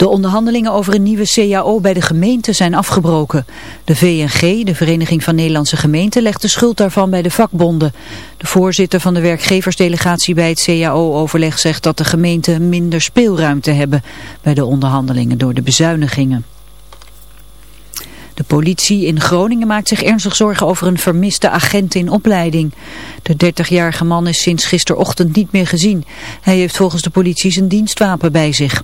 De onderhandelingen over een nieuwe CAO bij de gemeente zijn afgebroken. De VNG, de Vereniging van Nederlandse Gemeenten, legt de schuld daarvan bij de vakbonden. De voorzitter van de werkgeversdelegatie bij het CAO-overleg zegt dat de gemeenten minder speelruimte hebben bij de onderhandelingen door de bezuinigingen. De politie in Groningen maakt zich ernstig zorgen over een vermiste agent in opleiding. De 30-jarige man is sinds gisterochtend niet meer gezien. Hij heeft volgens de politie zijn dienstwapen bij zich.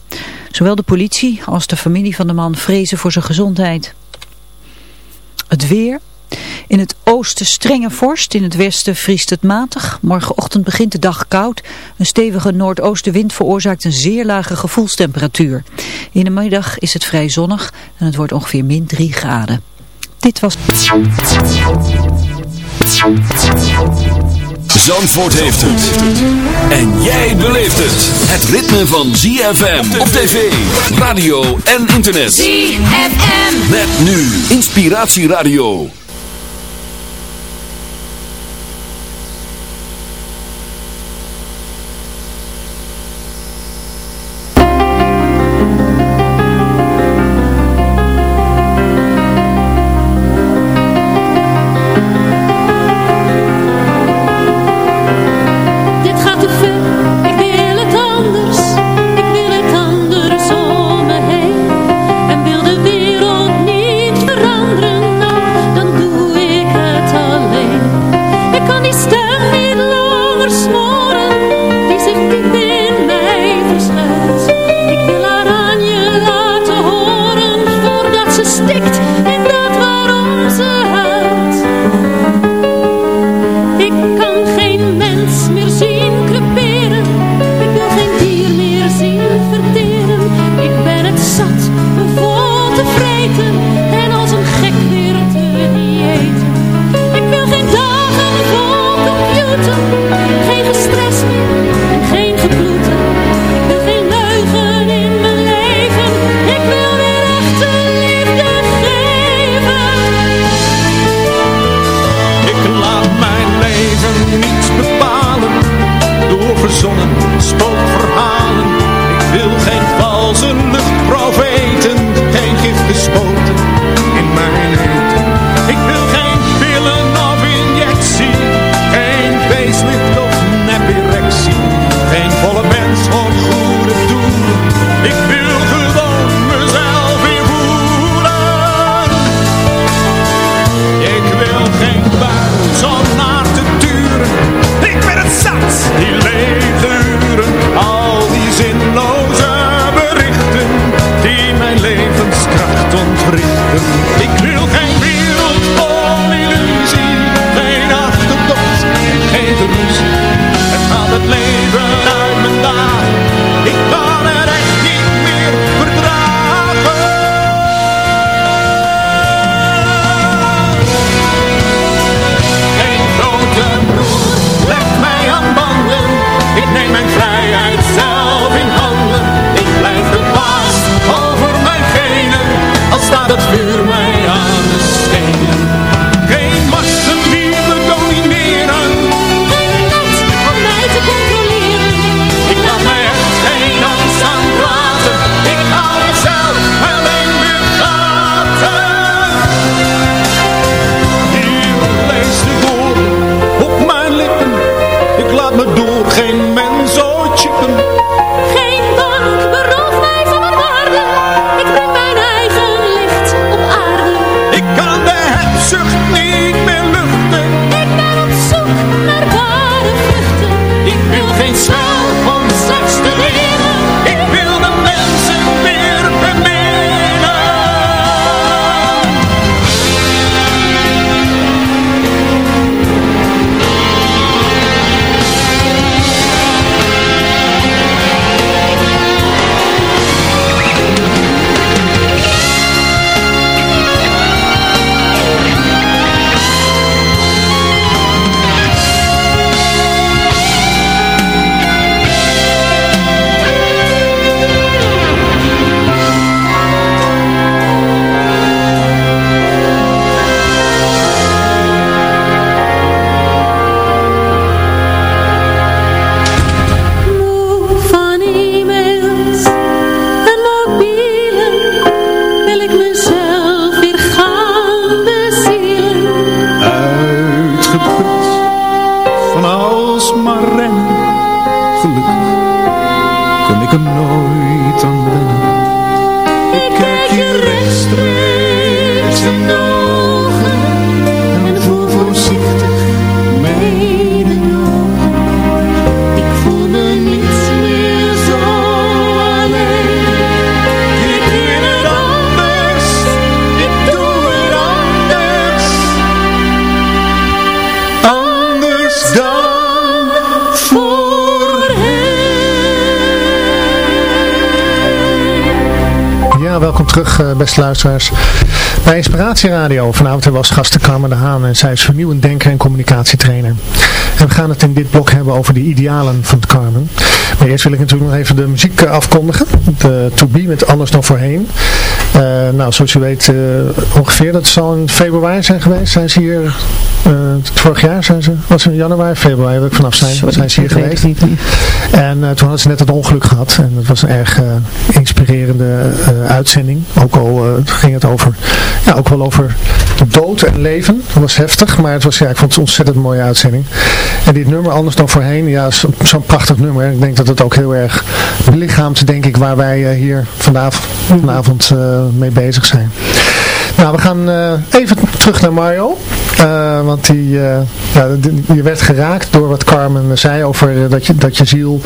Zowel de politie als de familie van de man vrezen voor zijn gezondheid. Het weer... In het oosten strenge vorst, in het westen vriest het matig. Morgenochtend begint de dag koud. Een stevige noordoostenwind veroorzaakt een zeer lage gevoelstemperatuur. In de middag is het vrij zonnig en het wordt ongeveer min 3 graden. Dit was... Zandvoort heeft het. En jij beleeft het. Het ritme van ZFM op tv, radio en internet. ZFM. Met nu Inspiratieradio. Welkom terug eh, beste luisteraars bij Inspiratie Radio. Vanavond als gasten Carmen de Haan en zij is vernieuwend denker en communicatietrainer. En we gaan het in dit blok hebben over de idealen van Carmen. Maar eerst wil ik natuurlijk nog even de muziek eh, afkondigen. De To Be met Anders dan Voorheen. Eh, nou, zoals u weet eh, ongeveer, dat zal in februari zijn geweest. Zijn ze hier, eh, vorig jaar zijn ze, was het in januari, februari, wil ik vanaf zijn, Sorry, zijn ze hier geweest. niet. En toen hadden ze net het ongeluk gehad. En het was een erg inspirerende uitzending. Ook al ging het over, ja, ook wel over de dood en leven. Dat was heftig, maar het was, ja, ik vond het een ontzettend mooie uitzending. En dit nummer, anders dan voorheen, ja, zo- zo'n prachtig nummer. Ik denk dat het ook heel erg belichaamt, denk ik, waar wij hier vanavond, vanavond eh, mee bezig zijn. Nou, we gaan eh, even terug naar Mario. Eh, want die, eh, ja, die- je werd geraakt door wat Carmen zei over eh, dat, je, dat je ziel,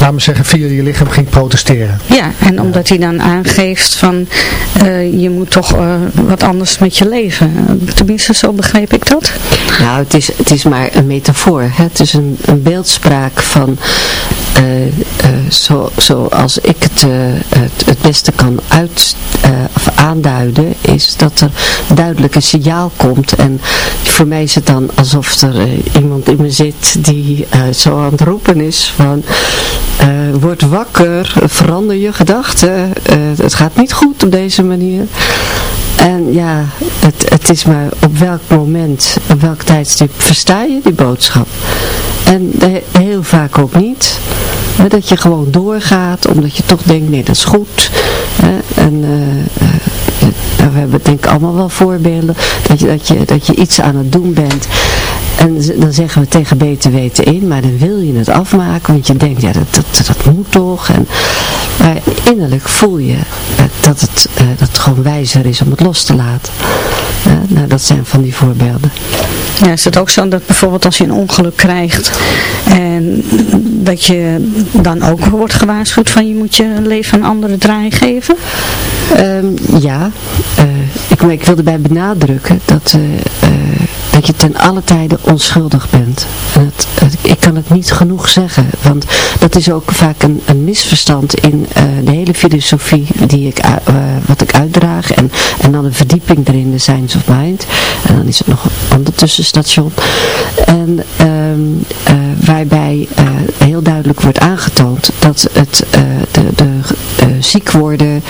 laten we zeggen, via je lichaam ging protesteren. Ja, en omdat hij dan aangeeft van eh, je moet toch eh, wat anders met je leven. Tenminste, zo begreep ik dat. Nou, het is, het is maar een metafoor. Hè? Het is een, een beeldspraak van eh, eh, zo, zoals ik het, eh, het, het beste kan uit, eh, of aanduiden, is dat er duidelijk een signaal komt. En voor mij is het dan alsof er eh, iemand in me zit die eh, zo aan het roepen is van eh, word wakker, verander je gedachten. eh, het gaat niet goed op deze manier. En ja, het, het is maar op welk moment, op welk tijdstip versta je die boodschap. En heel vaak ook niet. Hè, dat je gewoon doorgaat, omdat je toch denkt, nee dat is goed. Hè, en eh, eh, we hebben denk ik allemaal wel voorbeelden, dat je, dat, je, dat je iets aan het doen bent. En dan zeggen we tegen beter weten in, maar dan wil je het afmaken, want je denkt, ja dat, dat, dat moet toch. En, maar innerlijk voel je dat, het, eh, dat het gewoon wijzer is om het los te laten. Eh, nou, dat zijn van die voorbeelden. Ja, is het ook zo dat bijvoorbeeld als je een ongeluk krijgt en dat je dan ook wordt gewaarschuwd van je moet je leven een andere draai geven? Ehm, ja, eh, ik, maar ik wilde bij benadrukken dat, dat je ten alle tijde onschuldig bent. En het, kan het niet genoeg zeggen, want dat is ook vaak een, een misverstand in eh, de hele filosofie die ik, u- eh, wat ik uitdraag. En, en dan een verdieping erin, de Science of Mind. En dan is het nog een ander tussenstation. En ehm, eh, waarbij eh, heel duidelijk wordt aangetoond dat het eh, de, de ziek worden,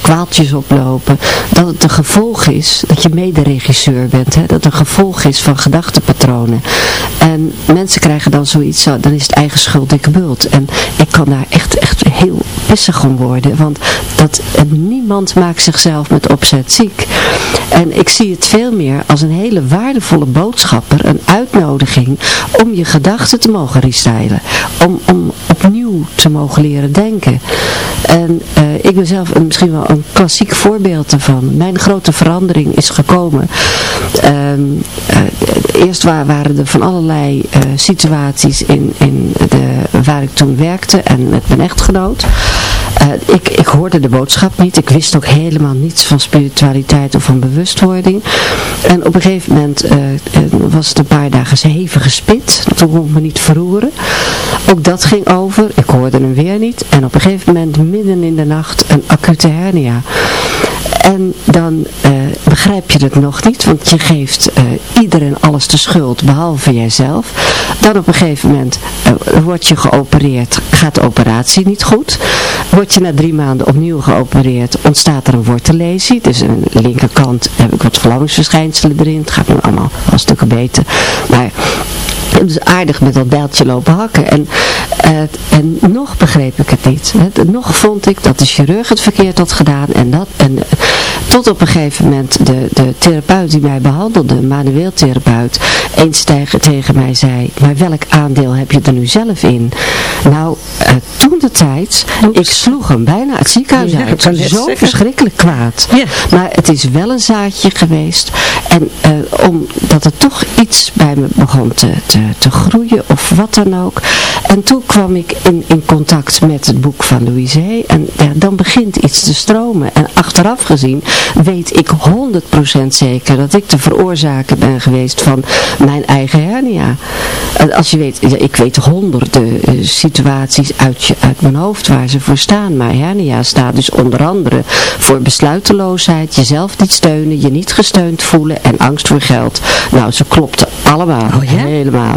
kwaaltjes oplopen, dat het een gevolg is dat je mederegisseur bent, hè? dat het een gevolg is van gedachtepatronen. En mensen krijgen dan zoiets, zo, dan is het eigen schuld dikke bult. En ik kan daar echt, echt heel pissig om worden, want dat, niemand maakt zichzelf met opzet ziek. En ik zie het veel meer als een hele waardevolle boodschapper, een uitnodiging om je gedachten te mogen restylen. Om, om opnieuw te mogen leren denken. En eh, ik ben zelf een, misschien wel een klassiek voorbeeld ervan. Mijn grote verandering is gekomen. Ehm, eh, eerst wa- waren er van allerlei eh, situaties in, in de, waar ik toen werkte en met mijn echtgenoot. Eh, ik, ik hoorde de boodschap niet. Ik wist ook helemaal niets van spiritualiteit of van bewustwording. En op een gegeven moment eh, eh, was het een paar dagen hevig gespit. Toen kon ik me niet verroeren. Ook dat ging over. Ik hoorde hem weer niet. En op een gegeven moment midden in de nacht een acute hernia. En dan begrijp je het nog niet, want je geeft eh, iedereen alles de schuld, behalve jijzelf. Dan op een gegeven moment eh, word je geopereerd, gaat de operatie niet goed. Word je na drie maanden opnieuw geopereerd, ontstaat er een wortellesie. Dus aan de linkerkant heb ik wat verlammingsverschijnselen erin. Het gaat nu allemaal wel stukken beter. Maar dus aardig met dat bijltje lopen hakken. En, eh, en nog begreep ik het niet. Hè. Nog vond ik dat de chirurg het verkeerd had gedaan. En dat, en, eh, tot op een gegeven moment de, de therapeut die mij behandelde, een manueel therapeut, eens tegen, tegen mij zei, maar welk aandeel heb je er nu zelf in? Nou, eh, toen de tijd, ik sloeg hem bijna het ziekenhuis Ja, uit. Zo zeggen. verschrikkelijk kwaad. Ja. Maar het is wel een zaadje geweest. En omdat er toch iets bij me begon te, te, te groeien of wat dan ook. En toen kwam ik in, in contact met het boek van Louise. En ja, dan begint iets te stromen. En achteraf gezien weet ik 100% zeker dat ik de veroorzaker ben geweest van mijn eigen hernia. Als je weet, ik weet honderden eh, situaties uit, je, uit mijn hoofd waar ze voor staan. Maar hernia staat dus onder andere voor besluiteloosheid, jezelf niet steunen, je niet gesteund voelen en angst voor geld. Nou, ze klopten allemaal, Oh ja? helemaal.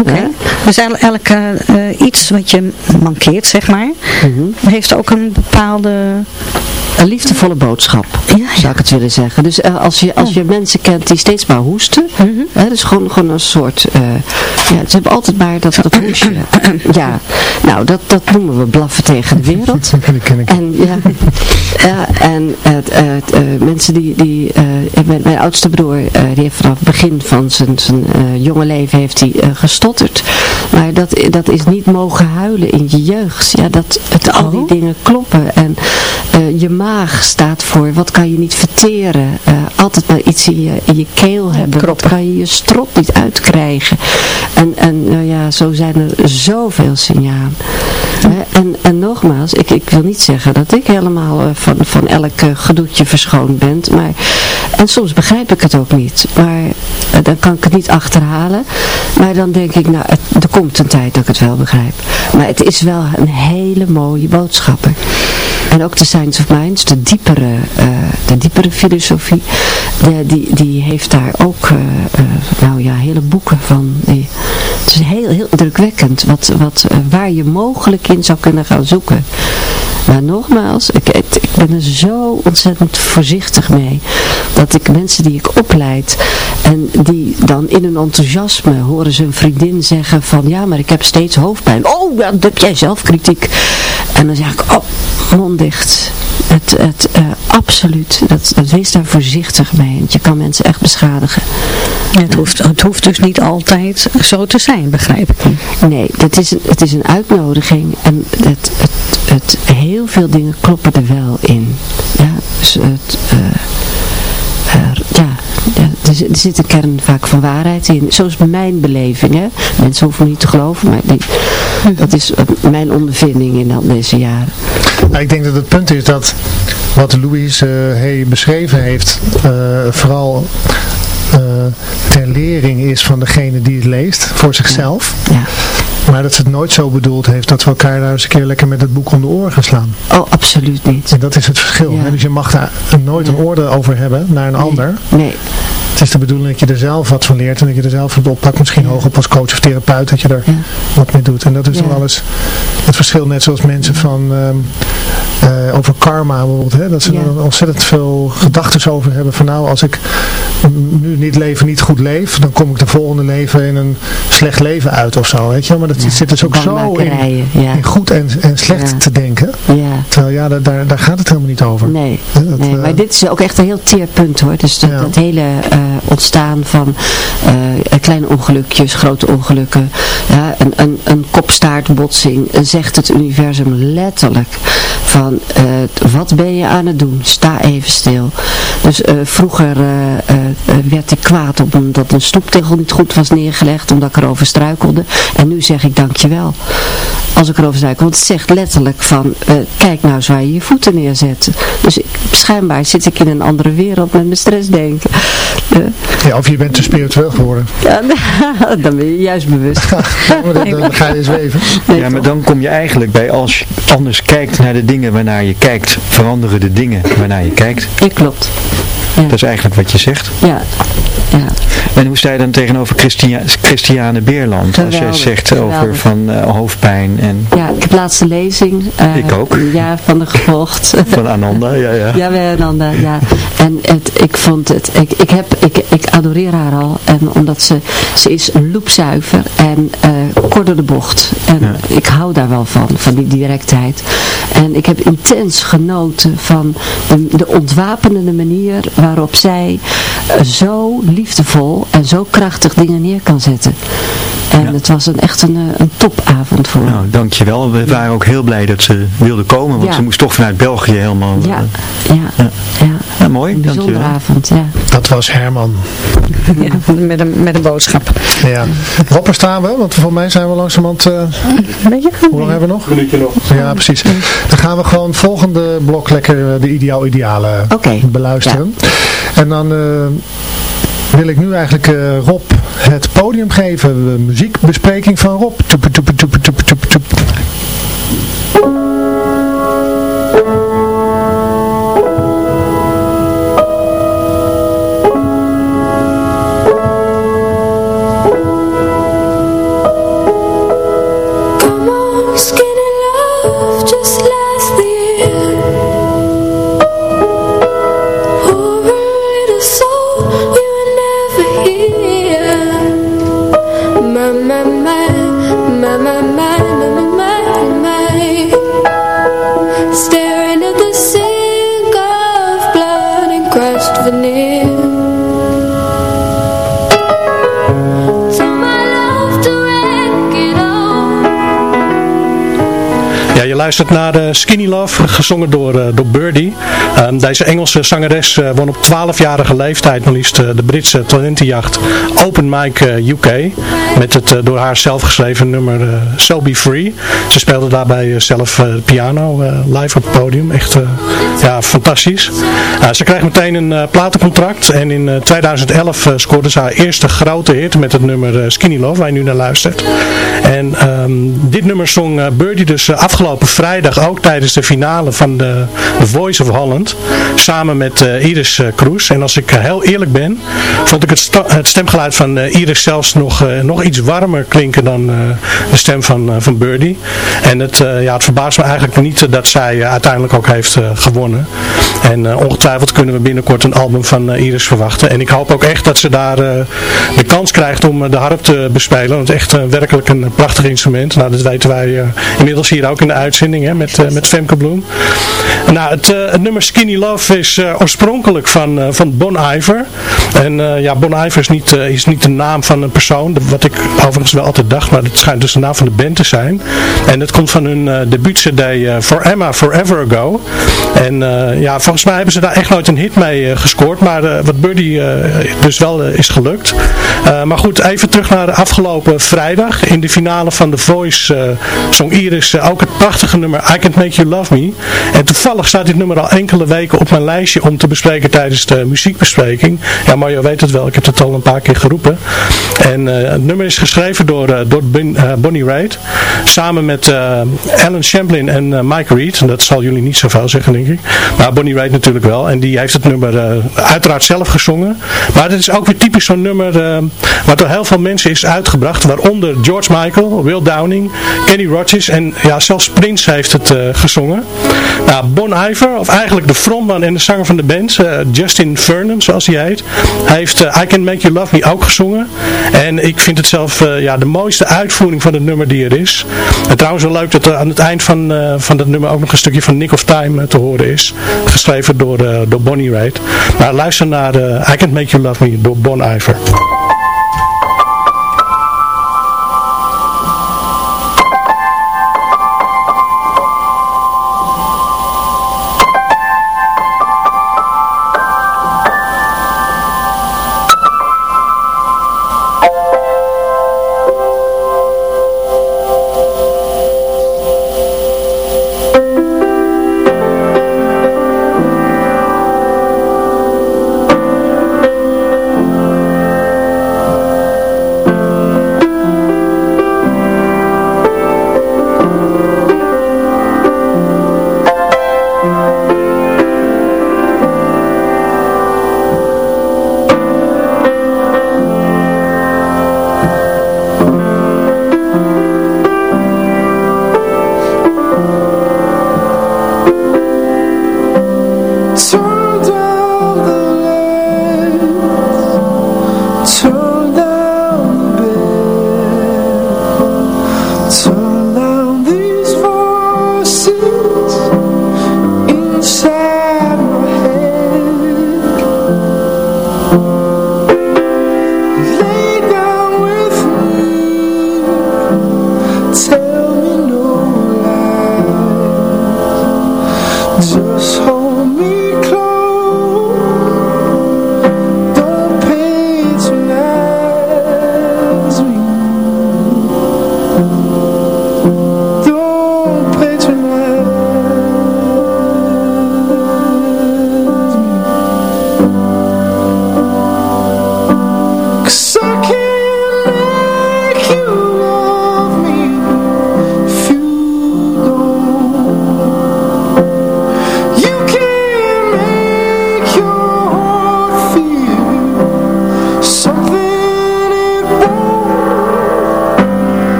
Oké. Hè? Dus elke, eh, iets wat je mankeert, zeg maar, Mhm. heeft ook een bepaalde... Een liefdevolle boodschap, Ja, ja. zou ik het willen zeggen. Dus eh, als, je, als je mensen kent die steeds maar hoesten, Mhm. hè, dus gewoon, gewoon een soort, eh, ja, ze hebben altijd maar dat, dat hoesje. ja, nou, dat, dat noemen we blaffen tegen de wereld. Die ken ik. En, ja, ja, en eh, mensen die, die eh, mijn, mijn oudste broer, eh, die heeft vanaf het begin van zijn, zijn eh, jonge leven heeft hij gestotterd. Maar dat, dat is niet mogen huilen in je jeugd. Ja, dat het, al die Oh. dingen kloppen. En eh, je maag staat voor, wat kan je niet verteren? Eh, altijd maar iets in je, in je keel hebben. Wat kan je je strot niet uitkrijgen? En, en nou ja, zo zijn er zoveel signalen. En, en nogmaals, ik, ik wil niet zeggen dat ik helemaal eh, van, van elk eh, gedoetje verschoond ben. Maar, en soms begrijp ik het ook niet. Maar dan kan ik het niet achterhalen. Maar dan denk ik, nou, het, er komt een tijd dat ik het wel begrijp. Maar het is wel een hele mooie boodschapper. En ook de Science of Minds, de diepere, eh, de diepere filosofie, die, die heeft daar ook, eh, eh, nou ja, hele boeken van. Het is heel, heel indrukwekkend wat, wat, waar je mogelijk in zou kunnen gaan zoeken. Maar nogmaals, ik, ik ben er zo ontzettend voorzichtig mee. Dat ik mensen die ik opleid en die dan in hun enthousiasme horen ze een vriendin zeggen van ja, maar ik heb steeds hoofdpijn. Oh, dat heb jij zelf kritiek. En dan zeg ik, oh, mond dicht. Het, het, eh, absoluut, dat, dat, wees daar voorzichtig mee. Want je kan mensen echt beschadigen. Het hoeft, het hoeft dus niet altijd zo te zijn, begrijp ik niet. Nee, het is een, het is een uitnodiging en het, het, het, heel veel dingen kloppen er wel in. Ja, dus het, eh, ja, ja, er, zit- er zit een kern vaak van waarheid in. Zo is mijn beleving. Hè. Mensen hoeven niet te geloven, maar die, dat is eh, mijn ondervinding in al deze jaren. Nou, ik denk dat het punt is dat wat Louise eh, Hay beschreven heeft, eh, vooral eh, ter lering is van degene die het leest, voor zichzelf. Ja. Maar dat ze het nooit zo bedoeld heeft dat we elkaar daar eens een keer lekker met het boek om de oren gaan slaan. Oh, absoluut niet. En dat is het verschil. Ja. Hè? Dus je mag daar nooit een oordeel over hebben naar een ander. Nee, Het is de bedoeling dat je er zelf wat van leert en dat je er zelf wat oppakt. Misschien hoog op als coach of therapeut dat je er Ja. wat mee doet. En dat is Ja. wel eens het verschil. Net zoals mensen van ehm, eh, over karma bijvoorbeeld. Hè? Dat ze Ja. er ontzettend veel gedachten over hebben. Van nou als ik nu niet leven, niet goed leef. Dan kom ik de volgende leven in een slecht leven uit of zo. Weet je? Maar dat zit dus ook zo in, ja. in goed en, en slecht te denken. Ja. Terwijl ja, daar, daar, gaat het helemaal niet over. Nee, dat, nee eh, maar dit is ook echt een heel teer punt hoor. Dus dat, hele eh, ontstaan van kleine ongelukjes, grote ongelukken, een, een, een kopstaartbotsing, zegt het universum letterlijk van eh, wat ben je aan het doen? Sta even stil. Dus eh, vroeger eh, werd ik kwaad op omdat een stoeptegel niet goed was neergelegd, omdat ik erover struikelde. En nu zeg ik dankjewel. Als ik erover struikel. Want het zegt letterlijk van, eh, kijk nou eens waar je je voeten neerzet. Dus ik, schijnbaar zit ik in een andere wereld met mijn stressdenken. Eh, ja, of je bent te spiritueel geworden. ja, dan ben je juist bewust. dan, ga je zweven. Nee, Ja, maar dan kom je eigenlijk bij als je anders kijkt naar de dingen waarnaar je kijkt, veranderen de dingen waarnaar je kijkt. Ja, klopt. Dat is eigenlijk wat je zegt. Ja, ja. En hoe sta je dan tegenover Christia Christiane Beerland? als jij Geweldig, zegt over van eh, hoofdpijn en Ja, ik heb laatst de lezing. eh, Ik ook. Ja, van de gevolgd. van Ananda. Ja, ja. Ja, wij Nanda, ja. En het, ik vond het, ik, ik, heb, ik, ik adoreer haar al. En omdat ze, ze is loepzuiver en kort door de bocht. En Ja. ik hou daar wel van, van die directheid. En ik heb intens genoten van de, de ontwapenende manier waarop zij zo liefdevol en zo krachtig dingen neer kan zetten. En Ja. het was een, echt een, eh, een topavond voor me. Nou, dankjewel. We waren ook heel blij dat ze wilde komen, want Ja. ze moest toch vanuit België helemaal... Ja, eh, ja, Ja. ja. ja, mooi. Een bijzondere Dankjewel. avond, ja. Dat was Herman. Ja, met, een, met een boodschap. Ja. Waar staan we? Want voor mij zijn we langzamerhand... eh Weet je? hoe lang hebben we nog? Een minuutje nog. Ja, precies. Dan gaan we gewoon volgende blok lekker de ideaal idealen Oké. beluisteren. En dan eh, wil ik nu eigenlijk eh, Rob het podium geven. De muziekbespreking van Rob. Luistert naar eh, Skinny Love, gezongen door, eh, door Birdie. Ehm, deze Engelse zangeres eh, won op 12-jarige leeftijd maar liefst de Britse talentenjacht Open Mic UK. Met het door haar zelf geschreven nummer So Be Free. Ze speelde daarbij zelf piano live op het podium. Echt ja, fantastisch. Ze kreeg meteen een platencontract. En in eh, 2011 eh, scoorde ze haar eerste grote hit met het nummer Skinny Love, waar je nu naar luistert. En ehm, dit nummer zong Birdie dus afgelopen vrijdag ook tijdens de finale van de Voice of Holland. Samen met eh, Iris eh, Kroes. En als ik eh, heel eerlijk ben, vond ik het, het stemgeluid van Iris zelfs nog, nog iets warmer klinken dan de stem van, van Birdie. En het, ja, het verbaast me eigenlijk niet dat zij uiteindelijk ook heeft gewonnen. En ongetwijfeld kunnen we binnenkort een album van Iris verwachten. En ik hoop ook echt dat ze daar de kans krijgt om de harp te bespelen. Want echt werkelijk een prachtig instrument. Nou, dat weten wij inmiddels hier ook in de uitzending hè, met, eh, met Femke Bloem. Nou, het, eh, het nummer Skinny Love is eh, oorspronkelijk van, van Bon Iver. En ja, Bon Iver is niet, is niet de naam van een persoon. Wat ik overigens wel altijd dacht, maar het schijnt dus de naam van de band te zijn. En het komt van hun debuutcd For Emma Forever Ago. En ja, volgens mij hebben ze daar echt nooit een hit mee gescoord. Maar wat eh, dus wel is gelukt. Maar goed, even terug naar de afgelopen vrijdag. In de finale van The Voice zong Iris ook het prachtige nummer I Can't Make You Love Me. En toevallig staat dit nummer al enkele weken op mijn lijstje om te bespreken tijdens de muziekbespreking. Ja, Mario weet het wel, ik heb het al een paar keer geroepen. En eh, het nummer is geschreven door, eh, door eh, Bonnie Raitt. Samen met Alan Champlin en Mike Reed. En dat zal jullie niet zoveel zeggen, denk ik. Maar Bonnie Raitt natuurlijk wel. En die heeft het nummer uiteraard zelf gezongen. Maar het is ook weer typisch zo'n nummer wat door heel veel mensen is uitgebracht. Waaronder George Michael, Will Downing, Kenny Rogers en ja, zelfs Prince heeft het eh, gezongen. Nou, Bon Iver, of eigenlijk de frontman en de zanger van de band, eh, Justin Vernon zoals hij heet, heeft eh, I Can Make You Love Me ook gezongen. En ik vind het zelf ja, de mooiste uitvoering van het nummer die er is. En trouwens wel leuk dat er aan het eind van, van dat nummer ook nog een stukje van Nick of Time te horen is. Geschreven door, door Bonnie Raitt. Maar luister naar I Can Make You Love Me door Bon Iver.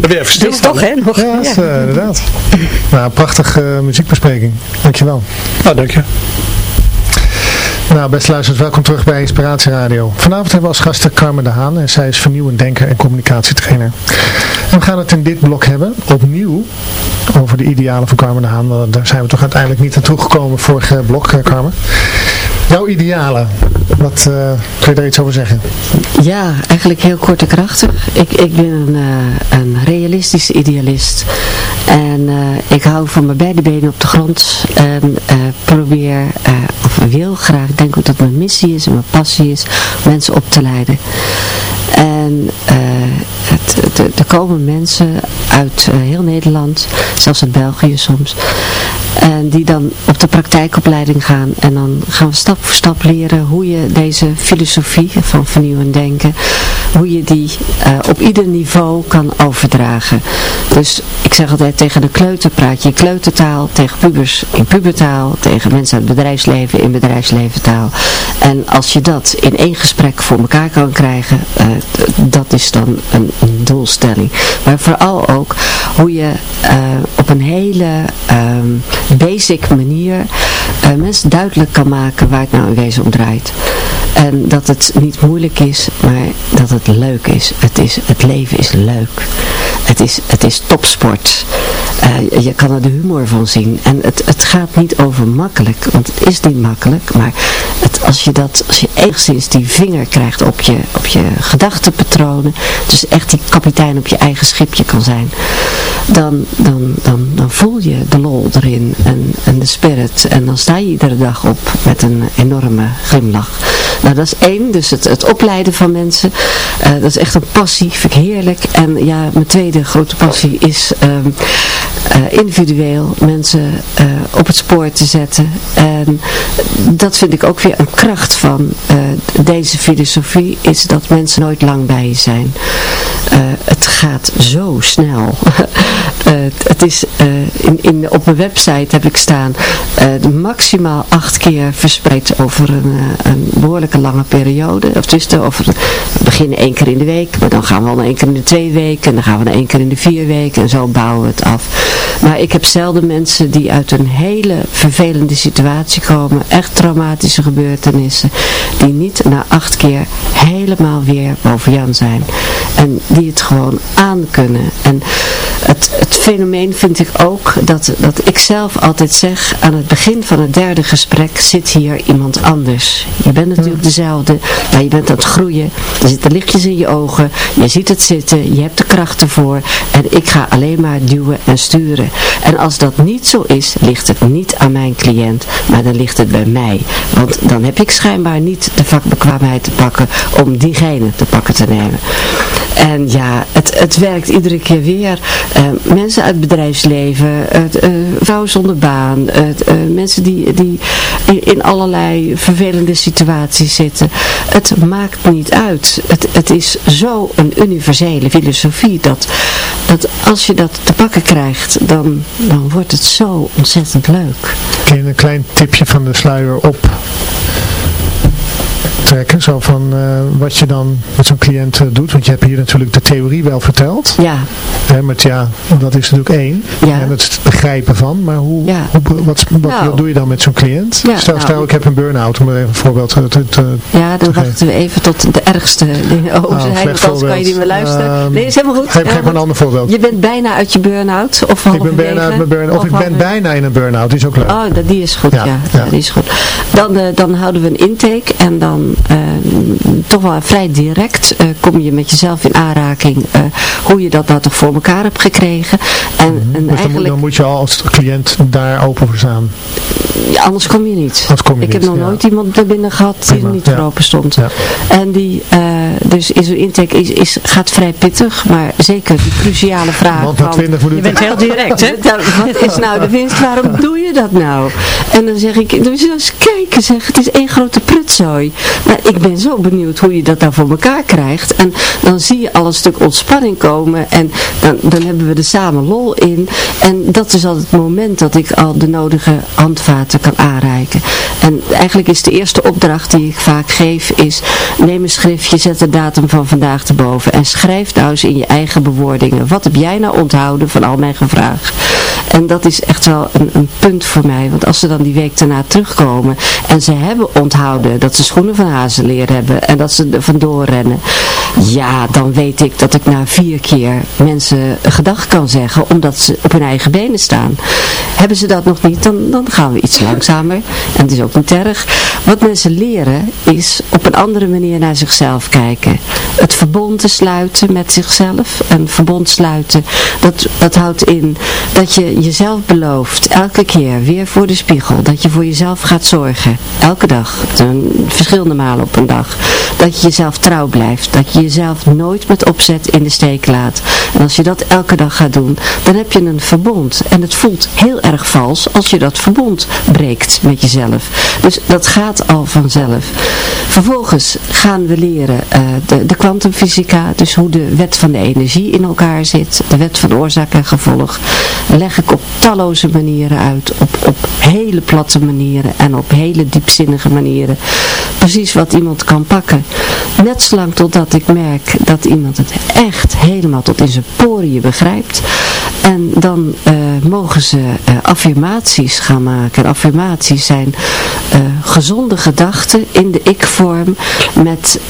Weer even stil. Dus toch, hè? Nog, ja, dat is, eh, inderdaad. Nou, prachtige eh, muziekbespreking. Dankjewel. Nou, dank je. Nou, beste luisteraars, welkom terug bij Inspiratie Radio. Vanavond hebben we als gasten Carmen de Haan en zij is vernieuwend denker en communicatietrainer. En we gaan het in dit blok hebben, opnieuw, over de idealen van Carmen de Haan. Want daar zijn we toch uiteindelijk niet aan toegekomen vorige blok, eh, Carmen. Jouw idealen, wat eh, kun je daar iets over zeggen? Ja, eigenlijk heel kort en krachtig. Ik, ik ben een, eh, een realistische idealist. En eh, ik hou van mijn beide benen op de grond. En probeer, of wil graag, ik denk ook dat mijn missie is en mijn passie is, mensen op te leiden. En er komen mensen uit heel Nederland, zelfs uit België soms. En die dan op de praktijkopleiding gaan. En dan gaan we stap voor stap leren hoe je deze filosofie van vernieuwend denken, hoe je die eh, op ieder niveau kan overdragen. Dus ik zeg altijd tegen de kleuter praat je kleutertaal, tegen pubers in pubertaal, tegen mensen uit het bedrijfsleven in bedrijfsleventaal. En als je dat in één gesprek voor elkaar kan krijgen, eh, dat is dan een, doelstelling. Maar vooral ook hoe je eh, op een hele ehm, basic manier eh, mensen duidelijk kan maken waar het nou in wezen om draait. En dat het niet moeilijk is, maar dat het leuk is. Het, is, het leven is leuk. Het is, het is topsport. Eh, je kan er de humor van zien. En het, het gaat niet over makkelijk, want het is niet makkelijk. Maar het, als je dat, als je enigszins die vinger krijgt op je, op je gedachtenpatronen, dus echt die kapitein op je eigen schipje kan zijn, dan, dan, dan, dan voel je de lol erin en, en de spirit. En dan sta je iedere dag op met een enorme glimlach. Nou, dat is één. Dus het, het opleiden van mensen. eh, dat is echt een passie. Vind ik heerlijk. En ja, mijn tweede grote passie is ehm, eh, individueel mensen eh, op het spoor te zetten. En dat vind ik ook weer een kracht van eh, deze filosofie. Is dat mensen nooit lang bij je zijn. Het gaat zo snel. Het is, in, in, op mijn website heb ik staan maximaal acht keer verspreid over een, een behoorlijke lange periode. Of de, we beginnen één keer in de week, maar dan gaan we al één keer in de twee weken. En dan gaan we naar één keer in de vier weken en zo bouwen we het af. Maar ik heb zelden mensen die uit een hele vervelende situatie komen, echt traumatische gebeurtenissen, die niet na acht keer helemaal weer boven Jan zijn. En die het gewoon aan kunnen. En het, het fenomeen vind ik ook dat, dat ik zelf altijd zeg, aan het begin van het derde gesprek zit hier iemand anders. Je bent natuurlijk dezelfde, maar je bent aan het groeien. Er zitten lichtjes in je ogen, je ziet het zitten, je hebt de kracht ervoor. En ik ga alleen maar duwen en sturen. En als dat niet zo is, ligt het niet aan mijn cliënt, maar dan ligt het bij mij. Want dan heb ik schijnbaar niet de vakbekwaamheid te pakken om diegene te pakken te nemen. En ja, het, het werkt iedere keer weer. Eh, mensen uit het bedrijfsleven, het, eh, vrouwen zonder baan, het, eh, mensen die, die in, allerlei vervelende situaties zitten. Het maakt niet uit. Het, het is zo een universele filosofie dat, dat als je dat te pakken krijgt, dan, dan wordt het zo ontzettend leuk. Kun je een klein tipje van de sluier op trekken? Zo van eh, wat je dan met zo'n cliënt eh, doet. Want je hebt hier natuurlijk de theorie wel verteld. Ja, Hè, met ja, dat is natuurlijk één. Ja. En het begrijpen van. Maar hoe, Ja. hoe wat, wat, Nou. wat doe je dan met zo'n cliënt? Ja, stel, nou. stel ik heb een burn-out. Om er even een voorbeeld te, te, te- ja dan wachten we even tot de ergste dingen over Nou, zijn. Want anders kan je niet meer luisteren. Ehm, nee, is helemaal goed. Geef, geef maar een ander voorbeeld. Je bent bijna uit je burn-out. Of ik ben bijna uit mijn burn Of ik ben bijna in een burn-out. Die is ook leuk. Oh, dat, die is goed, Ja, ja. die is goed. Dan, eh, dan houden we een intake en dan toch wel vrij direct eh, kom je met jezelf in aanraking eh, hoe je dat nou toch voor elkaar hebt gekregen. En, en dus dan moet, eigenlijk, dan moet je al als cliënt daar open voor staan. ja, anders kom je niet. Kom je Ik heb nog ja. nooit iemand naar binnen gehad die Prima, er niet ja. voor open stond. Ja. En die, eh, dus in zo'n intake is, is, gaat vrij pittig, maar zeker die cruciale vraag Want van... 20 Je minuten... bent heel direct, hè? Wat is nou de winst? Waarom doe je dat nou? En dan zeg ik, doe je eens kijken zeg, het is één grote prutzooi. Ik ben zo benieuwd hoe je dat nou voor elkaar krijgt. En dan zie je al een stuk ontspanning komen en dan, dan hebben we er samen lol in. En dat is al het moment dat ik al de nodige handvaten kan aanreiken. En eigenlijk is de eerste opdracht die ik vaak geef is, neem een schriftje, zet de datum van vandaag erboven en schrijf nou eens in je eigen bewoordingen. Wat heb jij nou onthouden van al mijn gevraagd? En dat is echt wel een, een punt voor mij, want als ze dan die week daarna terugkomen en ze hebben onthouden dat ze schoenen van hazenleer hebben en dat ze er vandoor rennen, ja, dan weet ik dat ik na vier keer mensen gedag kan zeggen, omdat ze op hun eigen benen staan. Hebben ze dat nog niet, dan, dan gaan we iets langzamer. En het is ook niet erg. Wat mensen leren is op een andere manier naar zichzelf kijken. Het verbond te sluiten met zichzelf. Een verbond sluiten, dat, dat houdt in dat je jezelf belooft, elke keer weer voor de spiegel, dat je voor jezelf gaat zorgen. Elke dag, een, verschillende malen op een dag. Dat je jezelf trouw blijft. Dat je jezelf nooit met opzet in de steek laat. En als je dat elke dag gaat doen, dan heb je een verbond. En het voelt heel erg vals als je dat verbond breekt met jezelf. Dus dat gaat al vanzelf. Vervolgens gaan we leren uh, de, de kwantumfysica, dus hoe de wet van de energie in elkaar zit, de wet van oorzaak en gevolg, leg ik op talloze manieren uit, op, op hele platte manieren en op hele diepzinnige manieren. Precies wat iemand kan pakken. Net zolang totdat ik merk dat iemand het echt helemaal tot in zijn poriën begrijpt. En dan uh, mogen ze uh, affirmaties gaan maken. En affirmaties zijn uh, gezonde gedachten in de ik-vorm met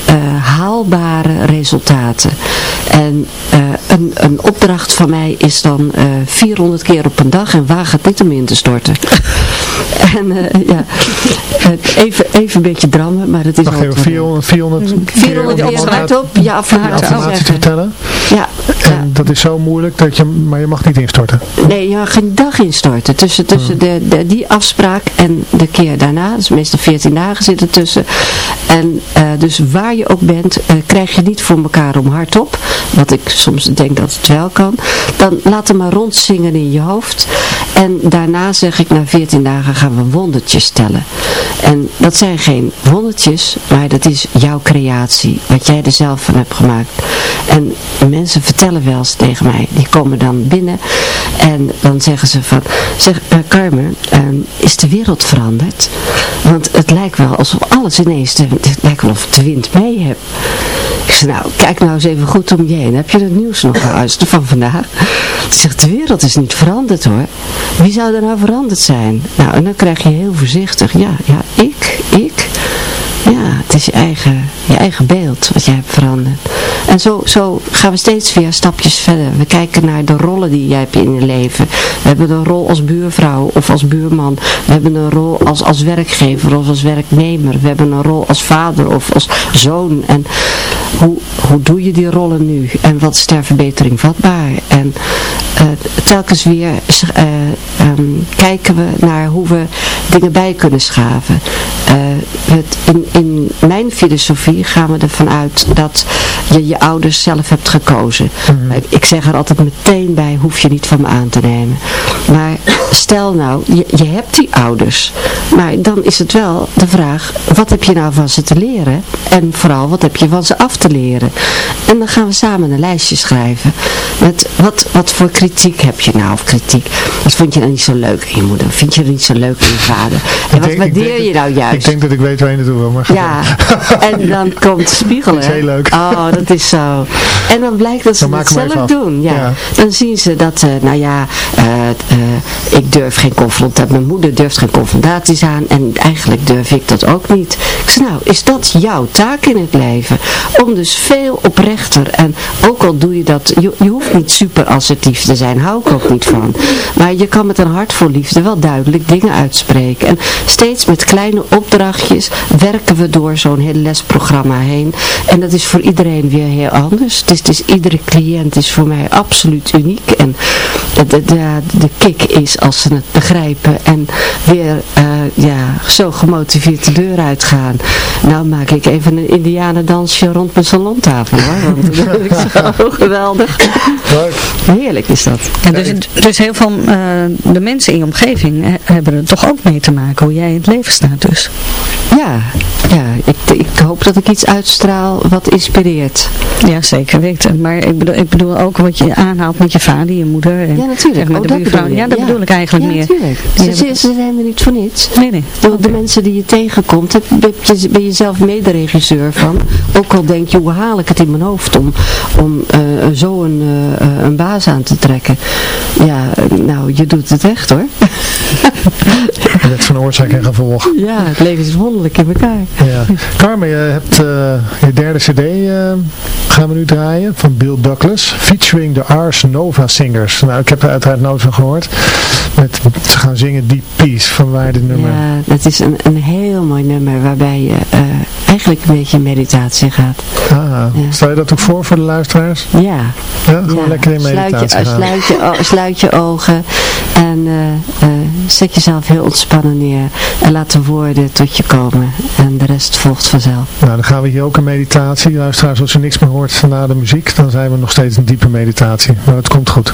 haalbare resultaten. En een, een opdracht van mij is dan 400 keer op een dag en waag het niet om in te storten. en ja, even, even een beetje drammen, maar het is Wacht even, 400, 400, 400 keer op je affirmatie te vertellen? Ja. En ja. dat is zo moeilijk, dat je, maar je mag niet instorten. Nee, je mag geen dag instorten. Tussen, tussen de, de, die afspraak en de keer daarna, dus meestal 14 dagen zitten tussen. En uh, dus waar je ook bent, uh, krijg je niet voor elkaar om hardop. Wat ik soms denk dat het wel kan. Dan laat hem maar rondzingen in je hoofd. En daarna zeg ik, na 14 dagen gaan we wondertjes tellen. En dat zijn geen wondertjes, maar dat is jouw creatie. Wat jij er zelf van hebt gemaakt. En mensen vertellen wel eens tegen mij, die komen dan binnen en dan zeggen ze van, zeg uh, Carmen, uh, is de wereld veranderd? Want het lijkt wel alsof alles ineens, de, het lijkt wel of de wind mee hebt. Ik zeg, nou, kijk nou eens even goed om je heen. Heb je het nieuws nog geluisterd van vandaag? Ze zegt, de wereld is niet veranderd hoor. Wie zou er nou veranderd zijn? Nou, en dan krijg je heel voorzichtig, ja, ja, ik, ik. Ja, het is je eigen, je eigen beeld wat jij hebt veranderd. En zo, zo gaan we steeds weer stapjes verder. We kijken naar de rollen die jij hebt in je leven. We hebben een rol als buurvrouw of als buurman. We hebben een rol als, als werkgever of als werknemer. We hebben een rol als vader of als zoon. En hoe, hoe doe je die rollen nu? En wat is ter verbetering vatbaar? En uh, telkens weer uh, um, kijken we naar hoe we dingen bij kunnen schaven. Uh, het, in, in mijn filosofie gaan we ervan uit dat je je ouders zelf hebt gekozen. Mm -hmm. Ik zeg er altijd meteen bij, hoef je niet van me aan te nemen. Maar stel nou, je, je hebt die ouders. Maar dan is het wel de vraag, wat heb je nou van ze te leren? En vooral, wat heb je van ze af te leren? En dan gaan we samen een lijstje schrijven. Met wat, wat voor kritiek heb je nou? Of kritiek, wat vond je nou niet zo leuk in je moeder? Vind je het niet zo leuk in je vader? En wat waardeer je nou juist? Ik denk dat ik weet waar je naartoe wil. Ja, en dan komt spiegelen. Dat is heel leuk. Oh, dat is zo. En dan blijkt dat ze het zelf doen. Ja. ja. Dan zien ze dat, uh, nou ja, uh, uh, ik durf geen confrontatie, mijn moeder durft geen confrontaties aan en eigenlijk durf ik dat ook niet. Ik zeg, nou, is dat jouw taak in het leven? Om dus veel oprechter en ook al doe je dat, je, je hoeft niet super assertief te zijn, hou ik ook niet van. Maar je kan met een hart voor liefde wel duidelijk dingen uitspreken. En steeds met kleine opdrachtjes werken we door zo'n heel lesprogramma heen. En dat is voor iedereen weer heel anders. Dus, dus iedere cliënt is voor mij absoluut uniek. En de, de, de kick is als ze het begrijpen en weer uh, ja, zo gemotiveerd de deur uitgaan. Nou maak ik even een indianendansje rond mijn salontafel hoor. Want dat vind ik zo geweldig. Heerlijk is dat. En dus, dus heel veel uh, de mensen in je omgeving hebben er toch ook mee te maken hoe jij in het leven staat dus. Ja, ja ik, ik hoop dat ik iets uitstraal wat inspireert. Ja, zeker weten. Maar ik bedoel, ik bedoel ook wat je aanhaalt met je vader, je moeder. En, ja, natuurlijk. Zeg maar, oh, buurvrouw. Ja, dat bedoel ik eigenlijk ja, meer. Natuurlijk. Ze, ze, ze zijn er niet voor niets. Nee, nee. De, de mensen die je tegenkomt, ben je, ben je zelf mederegisseur van. Ook al denk je, hoe haal ik het in mijn hoofd om, om uh, zo een, uh, een baas aan te trekken. Ja, nou, je doet het echt hoor. Wet van oorzaak en gevolg. Ja, het leven is wonderlijk in elkaar. Ja. Carmen, je hebt uh, je derde cd uh, gaan we nu draaien van Bill Douglas. Featuring de Ars Nova Singers. Nou, ik heb er uiteraard nooit van gehoord. Met, ze gaan zingen Deep Peace. Van waar dit nummer? Ja, dat is een, een heel mooi nummer waarbij je uh, eigenlijk een beetje in meditatie gaat. Ah, stel je dat ook voor voor de luisteraars? Ja. Ja, gewoon ja. lekker in meditatie sluit je, gaan. Sluit je, sluit je ogen en zet jezelf heel ontspannen en laat de woorden tot je komen en de rest volgt vanzelf. Nou, dan gaan we hier ook een meditatie. Luisteraars, als je niks meer hoort na de muziek, dan zijn we nog steeds een diepe meditatie. Maar het komt goed.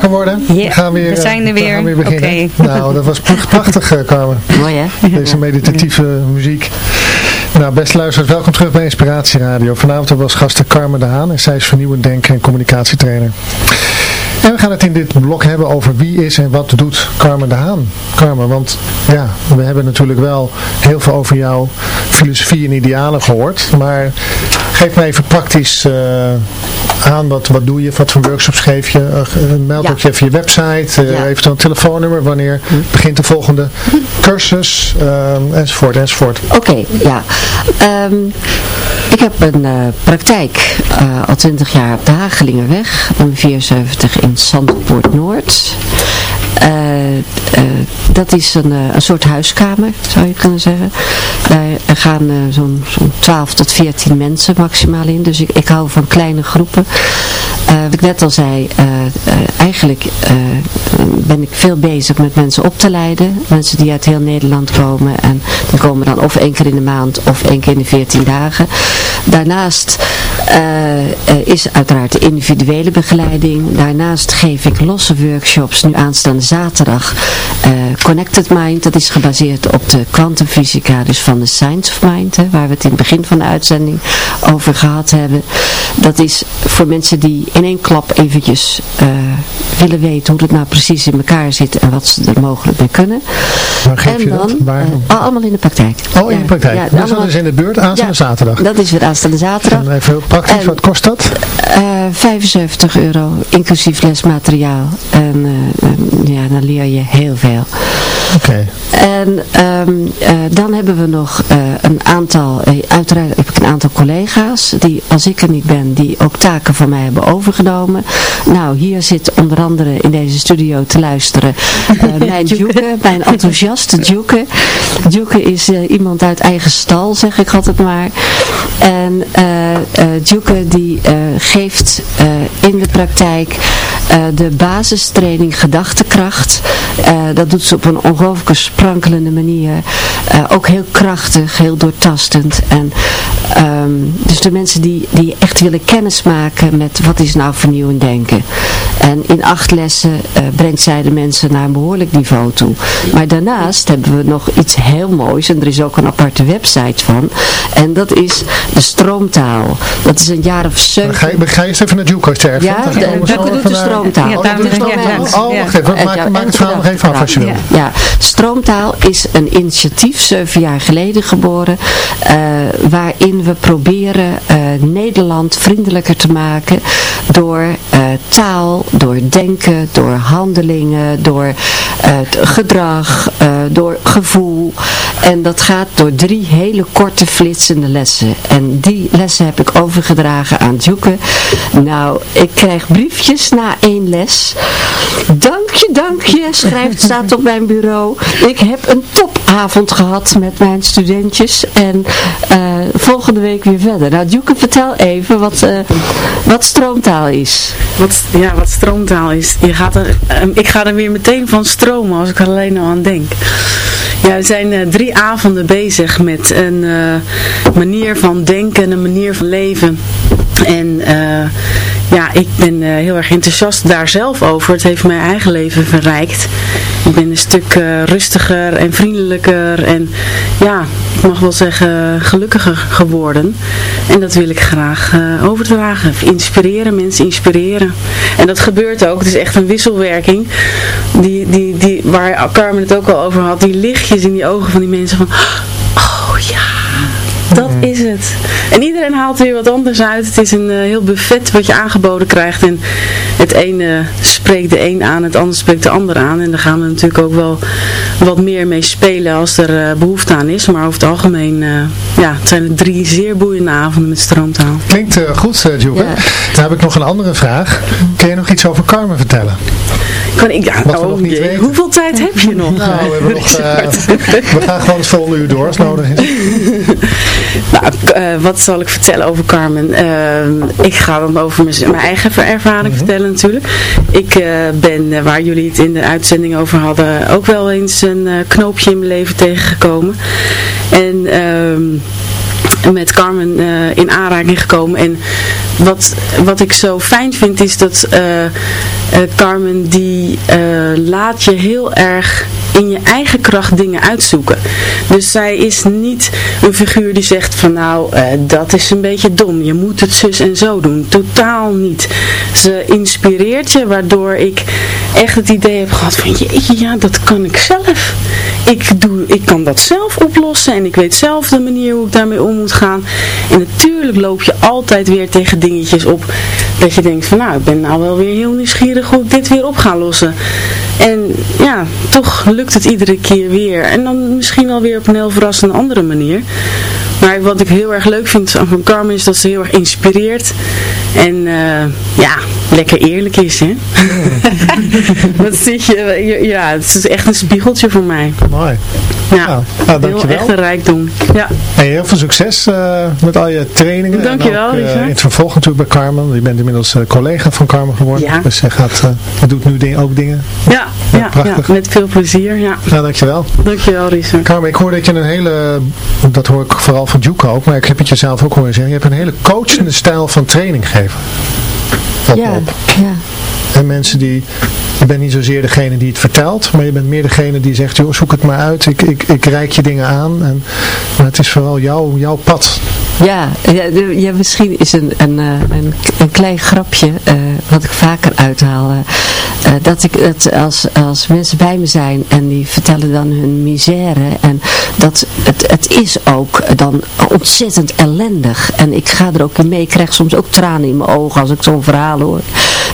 Wakker worden. Ja, we, gaan weer, we zijn eh, er weer. gaan weer beginnen. Oké. Nou, dat was pracht- prachtig, eh, Carmen. Mooi hè? Deze meditatieve muziek. Nou, beste luisteraars, welkom terug bij Inspiratie Radio. Vanavond hebben we als gasten Carmen de Haan en zij is vernieuwend denken en communicatietrainer. En we gaan het in dit blok hebben over wie is en wat doet Carmen de Haan. Carmen, want ja, we hebben natuurlijk wel heel veel over jouw filosofie en idealen gehoord. Maar geef me even praktisch eh, aan, wat, wat doe je, wat voor workshops geef je? Eh, meld Ja. ook je even je website, eh Ja. eventueel een telefoonnummer, wanneer begint de volgende cursus, eh, enzovoort, enzovoort. Oké, ja. Ehm, ik heb een eh, praktijk eh, al 20 jaar op de Hagelingerweg, nummer 74 in Zandpoort Noord. Eh, eh, dat is een, eh, een soort huiskamer, zou je kunnen zeggen. Daar gaan zo'n zo'n 12 tot 14 mensen maximaal in. Dus ik, ik hou van kleine groepen. Wat ik net al zei, eigenlijk ben ik veel bezig met mensen op te leiden. Mensen die uit heel Nederland komen. En die komen dan of één keer in de maand of één keer in de 14 dagen. Daarnaast is uiteraard de individuele begeleiding. Daarnaast geef ik losse workshops, nu aanstaande zaterdag. eh, Connected Mind, dat is gebaseerd op de kwantumfysica, dus van de Science of Mind, hè, waar we het in het begin van de uitzending over gehad hebben. Dat is voor mensen die in één klap eventjes eh, willen weten hoe het nou precies in elkaar zit en wat ze er mogelijk mee kunnen. Waar geef en je dan, dat? Waar? eh, allemaal in de praktijk. Oh, in de praktijk. ja, dus dat allemaal- is in de buurt aanstaande Ja, zaterdag. Dat is weer aanstaande zaterdag. En even heel praktisch, En- wat kost dat? Eh, 75 euro, inclusief lesmateriaal. En ja, dan leer je heel veel. Oké. En ehm, eh, dan hebben we nog eh, een aantal, eh, uiteraard heb ik een aantal collega's die als ik er niet ben, die ook taken van mij hebben overgenomen. Nou, hier zit onder andere in deze studio te luisteren eh, mijn Djoeke, mijn enthousiaste Djoeke. Djoeke is eh, iemand uit eigen stal, zeg ik altijd maar. En eh eh, Djoeke die eh, geeft eh, in de praktijk eh, de basistraining gedachtekracht. Eh, dat doet ze op een ongelooflijke sprankelende manier. Eh, ook heel krachtig, heel doortastend. En ehm, dus de mensen die, die echt willen kennismaken met wat is nou vernieuwend denken. En in acht lessen eh, brengt zij de mensen naar een behoorlijk niveau toe. Maar daarnaast hebben we nog iets heel moois. En er is ook een aparte website van. En dat is de stroomtaal. Dat is een jaar of zeven. ga, je, ga je eens even naar Juco, het erg Ja, de- Juco doet de stroomtaal. Ja, Oh, de stroomtaal. Oh, wacht even. Maak, ja, maak het verhaal nog even af als je wil. Ja. Ja, Stroomtaal is een initiatief, zeven jaar geleden geboren, eh, waarin we proberen eh, Nederland vriendelijker te maken door eh, taal, door denken, door handelingen, door eh, het gedrag, door gevoel. En dat gaat door drie hele korte flitsende lessen. En die lessen heb ik overgedragen aan Djoeke. Nou, ik krijg briefjes na één les. Dank je, dank je, schrijft, staat op mijn bureau. Ik heb een topavond gehad met mijn studentjes. En volgende week weer verder. Nou, Djoeke, vertel even wat, eh, wat stroomtaal is. Wat, ja, wat stroomtaal is. Gaat ehm, ik ga er weer meteen van stromen als ik er alleen al aan denk. Ja, we zijn eh, drie avonden bezig met een eh, manier van denken en een manier van leven. En ja, ik ben heel erg enthousiast daar zelf over. Het heeft mijn eigen leven verrijkt. Ik ben een stuk rustiger en vriendelijker en ja, ik mag wel zeggen gelukkiger geworden. En dat wil ik graag eh, overdragen. Inspireren, mensen inspireren. En dat gebeurt ook. Het is echt een wisselwerking. Die, die, die, waar Carmen het ook al over had. Die lichtjes in die ogen van die mensen van... Oh ja, dat is het. En iedereen haalt er weer wat anders uit. Het is een eh, heel buffet wat je aangeboden krijgt. En het ene spreekt de een aan, het ander spreekt de ander aan. En daar gaan we natuurlijk ook wel wat meer mee spelen als er eh, behoefte aan is. Maar over het algemeen, eh, ja, het zijn er drie zeer boeiende avonden met stroomtaal. Klinkt goed, uh. Ja. Dan heb ik nog een andere vraag. Kun je nog iets over Carmen vertellen? Kan ik, ja, Wat oh jee, hoeveel tijd heb je nog? Nou, we, hebben nog, eh, we gaan gewoon het volle uur door als nodig is. Nou, eh, wat zal ik vertellen over Carmen? Eh, ik ga dan over mijn, eigen ervaring vertellen natuurlijk. Ik ben, waar jullie het in de uitzending over hadden, ook wel eens een knoopje in mijn leven tegengekomen. En ehm, met Carmen eh, in aanraking gekomen. En wat, wat ik zo fijn vind is dat eh, eh, Carmen die laat je heel erg in je eigen kracht dingen uitzoeken. Dus zij is niet een figuur die zegt van nou, dat is een beetje dom. Je moet het zus en zo doen. Totaal niet. Ze inspireert je, waardoor ik echt het idee heb gehad van jeetje, ja, dat kan ik zelf. Ik, doe, ik kan dat zelf oplossen en ik weet zelf de manier hoe ik daarmee om moet gaan. En natuurlijk loop je altijd weer tegen dingetjes op dat je denkt van nou, ik ben nou wel weer heel nieuwsgierig hoe ik dit weer op ga lossen. En ja, toch lukt het iedere keer weer. En dan misschien alweer op een heel verrassende andere manier. Maar wat ik heel erg leuk vind van Carmen is dat ze heel erg inspireert. En uh, ja, lekker eerlijk is, hè? dat zit je, ja, het is echt een spiegeltje voor mij. Mooi. Ja, nou, dankjewel. heel echt een rijkdom. Ja. Hey, heel veel succes uh, met al je trainingen. Dankjewel, en ook, uh, in het vervolg natuurlijk bij Carmen. Je bent inmiddels uh, collega van Carmen geworden. Ja. Dus zij gaat, doet nu ding, ook dingen. Ja, ja, ja, met veel plezier. Ja. Nou, dankjewel. Dankjewel, Richard. Carmen, ik hoor dat je een hele, dat hoor ik vooral van Juke ook, maar ik heb het jezelf ook horen zeggen. Je hebt een hele coachende stijl van training Ja, op. ja. En mensen die, je bent niet zozeer degene die het vertelt, maar je bent meer degene die zegt, joh, zoek het maar uit, ik, ik, ik reik je dingen aan. En, maar het is vooral jouw, jouw pad. Ja, ja, misschien is een, een, een, een klein grapje uh, wat ik vaker uithaal. Uh, dat ik het als, als mensen bij me zijn en die vertellen dan hun misère. En dat het, het is ook dan ontzettend ellendig. En ik ga er ook in mee. Ik krijg soms ook tranen in mijn ogen als ik zo'n verhaal hoor.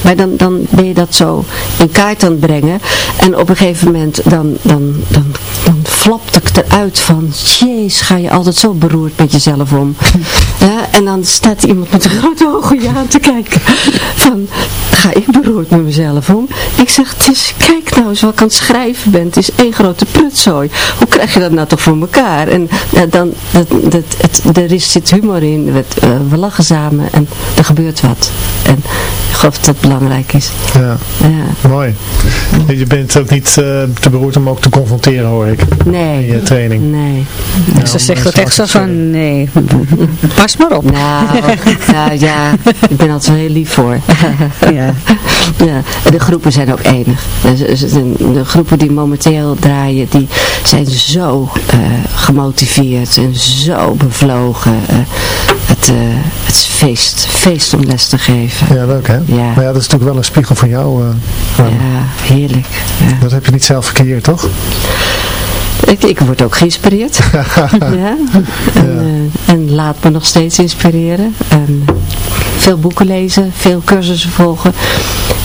Maar dan, dan ben je dat zo in kaart aan het brengen. En op een gegeven moment dan, dan, dan, dan flapt ik eruit van, jeez, ga je altijd zo beroerd met jezelf om. Ja, en dan staat iemand met een grote ogen je aan te kijken. Van, ga ik beroerd met mezelf om? Ik zeg, het is, kijk nou eens wat ik aan het schrijven ben. Het is één grote prutzooi. Hoe krijg je dat nou toch voor elkaar? En ja, dan, dat, dat, het, er is, zit humor in. We, uh, we lachen samen en er gebeurt wat. En ik geloof dat dat belangrijk is. Ja, ja. mooi. Je bent ook niet uh, te beroerd om ook te confronteren, hoor ik. Nee. Je training. Nee. Ja, Ze zegt het echt zo van, nee, pas maar op. Nou, nou ja, ik ben altijd wel heel lief voor. ja. ja. De groepen zijn ook enig. De groepen die momenteel draaien, die zijn zo uh, gemotiveerd en zo bevlogen. Uh, het, uh, het is feest, feest om les te geven. Ja, leuk hè? Ja. Maar ja, dat is natuurlijk wel een spiegel van jou. ja, heerlijk. Ja. Dat heb je niet zelf gecreëerd, toch? Ik, ik word ook geïnspireerd. ja. En, uh, en, laat me nog steeds inspireren. En veel boeken lezen, veel cursussen volgen.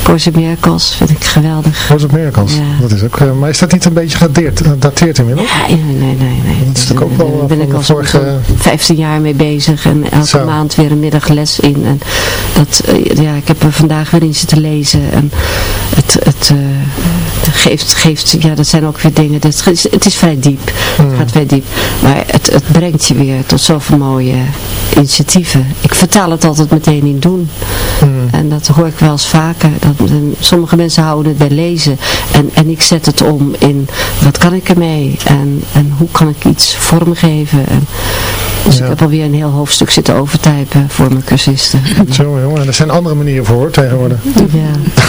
Course Miracles vind ik geweldig. Course Miracles, ja. dat is ook, uh, maar is dat niet een beetje gedateerd, dateerd inmiddels? Ja, nee, nee, nee. nee. Dat is natuurlijk ook wel Daar ben ik al vorige... 15 jaar mee bezig en elke Zo. maand weer een middagles in. En dat, ja, ik heb er vandaag weer in zitten lezen en het, het geeft, geeft, ja, dat zijn ook weer dingen, dat, het is vrij diep, Hmm. het gaat vrij diep, maar het, het brengt je weer tot zoveel mooie initiatieven. Ik vertaal het altijd meteen in doen. Hmm. En dat hoor ik wel eens vaker. Dat, sommige mensen houden het bij lezen. En, en ik zet het om in wat kan ik ermee? En, en hoe kan ik iets vormgeven? En, dus Ja. ik heb alweer een heel hoofdstuk zitten overtypen voor mijn cursisten. Zo jongen, er zijn andere manieren voor hoor, tegenwoordig. Ja.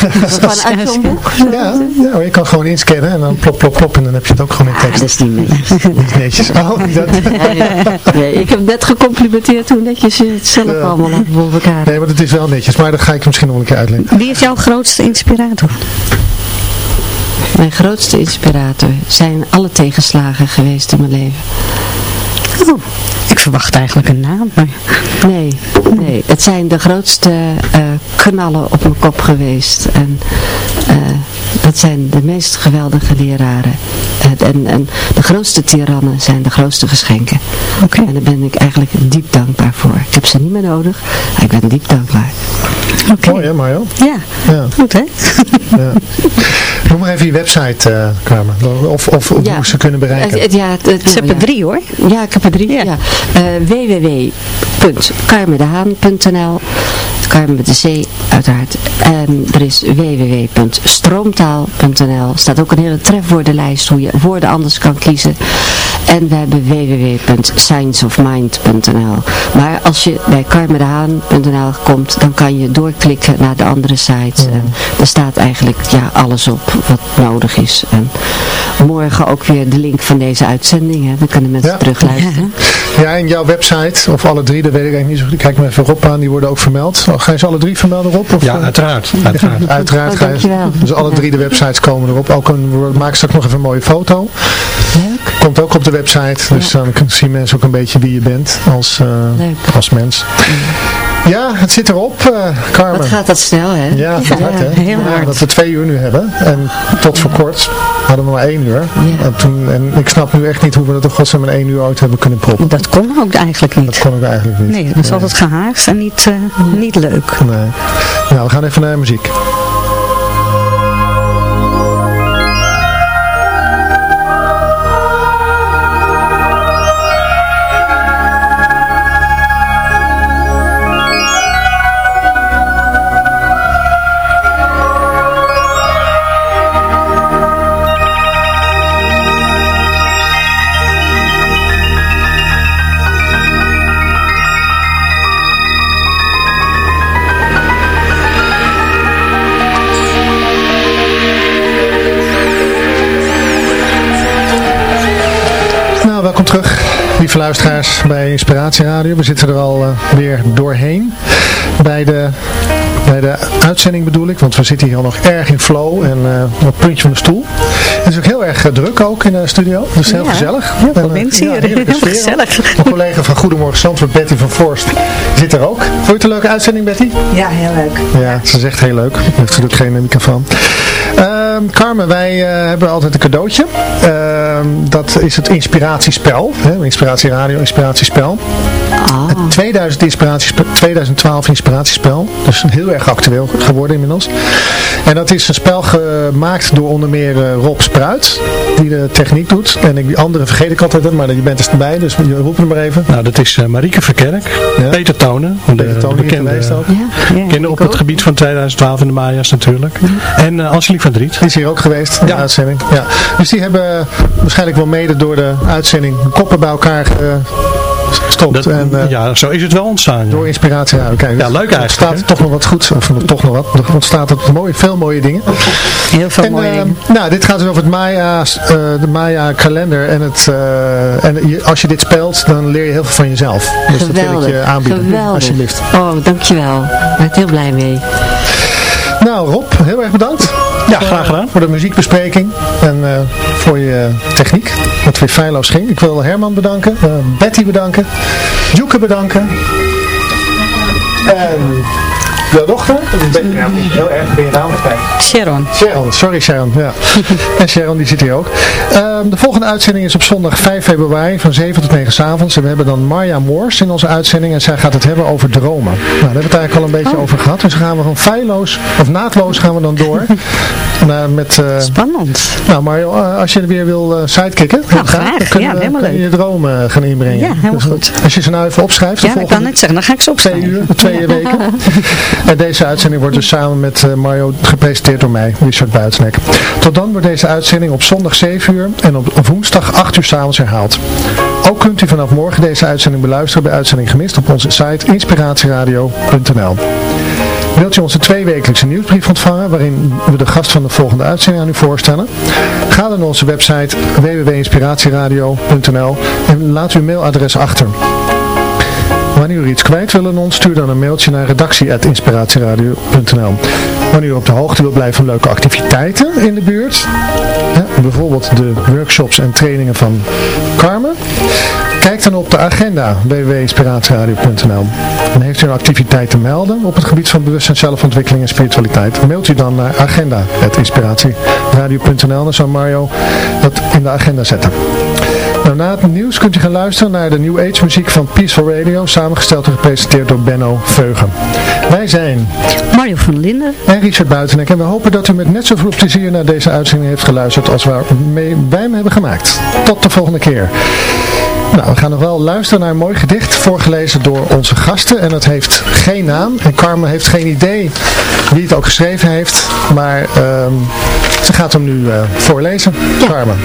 Gewoon uit zo'n boek. Ja, ja, je kan gewoon inscannen en dan plop, plop, plop en dan heb je het ook gewoon in Ah, tekst. dat is niet netjes. Niet netjes. Oh, niet dat. Nee, ik heb net gecomplimenteerd hoe netjes je het zelf Ja. allemaal hebt voor elkaar. Nee, maar dat is wel netjes, maar dat ga ik misschien nog een keer uitleggen. Wie is jouw grootste inspirator? Mijn grootste inspirator zijn alle tegenslagen geweest in mijn leven. Ik verwacht eigenlijk een naam, maar... Nee, nee. Het zijn de grootste eh, knallen op mijn kop geweest. En eh, dat zijn de meest geweldige leraren. En, en, en de grootste tirannen zijn de grootste geschenken. Oké. En daar ben ik eigenlijk diep dankbaar voor. Ik heb ze niet meer nodig, maar ik ben diep dankbaar. Oké. Mooi hè Mario? Ja, Ja. goed hè? ja. Noem maar even je website, eh Carmen. Of, of, of Ja. hoe ze kunnen bereiken. Ja, het- het- Ze hebben ja. drie hoor. Ja, ik heb er drie. Ja. Ja. Www.carmedaan.nl Carmen met de C uiteraard. En er is www.stroomtaal.nl. staat ook een hele trefwoordenlijst hoe je woorden anders kan kiezen. En we hebben www.scienceofmind.nl. Maar als je bij carmendehaan.nl komt, dan kan je doorklikken naar de andere sites. En er staat eigenlijk ja, alles op wat nodig is. En morgen ook weer de link van deze uitzending. Hè. Dan kunnen mensen Ja. terugluisteren. Ja, en jouw website, of alle drie, dat weet ik eigenlijk niet zo goed. Ik kijk me even Rob aan, die worden ook vermeld. Oh, Ga je ze alle drie vermelden, Rob? Of, Ja, uiteraard. uiteraard. Uiteraard Oh, ga je. dankjewel. Dus alle drie de websites komen erop. Ook een, we maken straks nog even een mooie foto. Leuk. Komt ook op de website. Dus dan zien mensen ook een beetje wie je bent als, eh, als mens. Ja, het zit erop, eh Carmen. Wat gaat dat snel, hè? Ja, het gaat hard, hè? heel Ja, hard. dat we twee uur nu hebben. En tot voor kort hadden we maar één uur. Ja. En, toen, en ik snap nu echt niet hoe we dat toch godsnaam in één uur ooit hebben kunnen proppen. Dat kon ook eigenlijk Dat niet. kon ik eigenlijk niet. Nee, dat is altijd gehaast en niet, eh, niet leuk. Nee. Nou, we gaan even naar muziek. Lieve luisteraars bij Inspiratie Radio. We zitten er al eh, weer doorheen bij de, bij de uitzending bedoel ik, want we zitten hier al nog erg in flow en eh, op het puntje van de stoel. Het is ook heel erg eh, druk ook in de studio, dus heel Ja, gezellig. heel veel En, mensen hier. Heel gezellig. Mijn collega van Goedemorgen Zandvoort, Betty van Forst, zit er ook. Vond je het een leuke uitzending, Betty? Ja, heel leuk. Ja, ze is echt heel leuk. Heeft natuurlijk geen microfoon. Ehm, Carmen, wij eh, hebben altijd een cadeautje. Ehm, dat is het inspiratiespel. Hè? Inspiratie Radio, inspiratiespel. Ah, Het 2000 inspiratiespe- 2012 inspiratiespel. Dus heel erg actueel geworden inmiddels. En dat is een spel gemaakt door onder meer eh, Rob Spruit. Die de techniek doet. En ik, die andere vergeet ik altijd, maar je bent er bij. Dus je roept hem maar even. Nou, dat is eh, Marieke Verkerk, Ja. Peter Tonen, de Peter Tonen bekende geweest ook. ja. Ja, op het gebied van 2012 in de Maya's natuurlijk. En uh, Angelique van Driet. Die is hier ook geweest in de Ja. uitzending. Ja. Dus die hebben waarschijnlijk wel mede door de uitzending koppen bij elkaar gestopt. Dat, en, eh, ja, zo is het wel ontstaan. ja. Door inspiratie Ja, dus leuk er eigenlijk, ontstaat hè? toch nog wat goeds. Of toch nog wat. Er ontstaat het mooi, veel mooie dingen. Heel veel En, mooie eh, dingen. nou, dit gaat dus over het Maya, eh, de Maya kalender. En, het, eh, en je- als je dit speelt, dan leer je heel veel van jezelf. Dus dat wil ik Geweldig. je aanbieden. Geweldig. Alsjeblieft. Oh, dankjewel. Daar ben ik heel blij mee. Nou Rob, heel erg bedankt. Ja, Voor, graag gedaan. Voor de muziekbespreking en eh, voor je techniek. Wat weer feilloos ging. Ik wil Herman bedanken. eh, Betty bedanken. Joeke bedanken. En jouw dochter. Ja, heel erg ben je naam. Sharon. Sharon, sorry Sharon. Ja. en Sharon die zit hier ook. De volgende uitzending is op zondag 5 februari van 7 tot 9 s avonds. En we hebben dan Marja Moors in onze uitzending. En zij gaat het hebben over dromen. Nou, daar hebben we het eigenlijk al een beetje over gehad. Dus gaan we gewoon feilloos, of naadloos gaan we dan door. Nou, met, eh, Spannend. nou Mario, eh, als je er weer wil eh sidekicken, Nou, graag. dan kunnen Ja, helemaal kunnen je leuk. dromen eh, gaan inbrengen. Ja, helemaal Dus, goed. Als je ze nou even opschrijft, Ja, ik kan net zeggen, dan ga ik ze twee opschrijven. uur, twee weken. En deze uitzending wordt dus samen met eh, Mario gepresenteerd door mij, Richard Buitenek. Tot dan wordt deze uitzending op zondag 7 uur en op woensdag 8 uur s'avonds herhaald. Ook kunt u vanaf morgen deze uitzending beluisteren bij Uitzending Gemist op onze site inspiratieradio.nl. Wilt u onze tweewekelijkse nieuwsbrief ontvangen waarin we de gast van de volgende uitzending aan u voorstellen? Ga dan naar onze website www.inspiratieradio.nl en laat uw mailadres achter. Wanneer u iets kwijt wil aan ons, stuur dan een mailtje naar redactie.inspiratieradio.nl Wanneer u op de hoogte wilt blijven van leuke activiteiten in de buurt, bijvoorbeeld de workshops en trainingen van Carmen, kijk dan op de agenda www.inspiratieradio.nl En heeft u een activiteit te melden op het gebied van bewustzijn, zelfontwikkeling en spiritualiteit, mailt u dan naar agenda.inspiratieradio.nl Dan zal Mario dat in de agenda zetten. Nou, na het nieuws kunt u gaan luisteren naar de New Age muziek van Peaceful Radio, samengesteld en gepresenteerd door Benno Veugen. Wij zijn Mario van Linden. en Richard Buitenek en we hopen dat u met net zoveel plezier naar deze uitzending heeft geluisterd als waar mee, wij hem hebben gemaakt. Tot de volgende keer. Nou, we gaan nog wel luisteren naar een mooi gedicht voorgelezen door onze gasten. En het heeft geen naam. En Carmen heeft geen idee wie het ook geschreven heeft. Maar ehm, ze gaat hem nu eh, voorlezen. Carmen.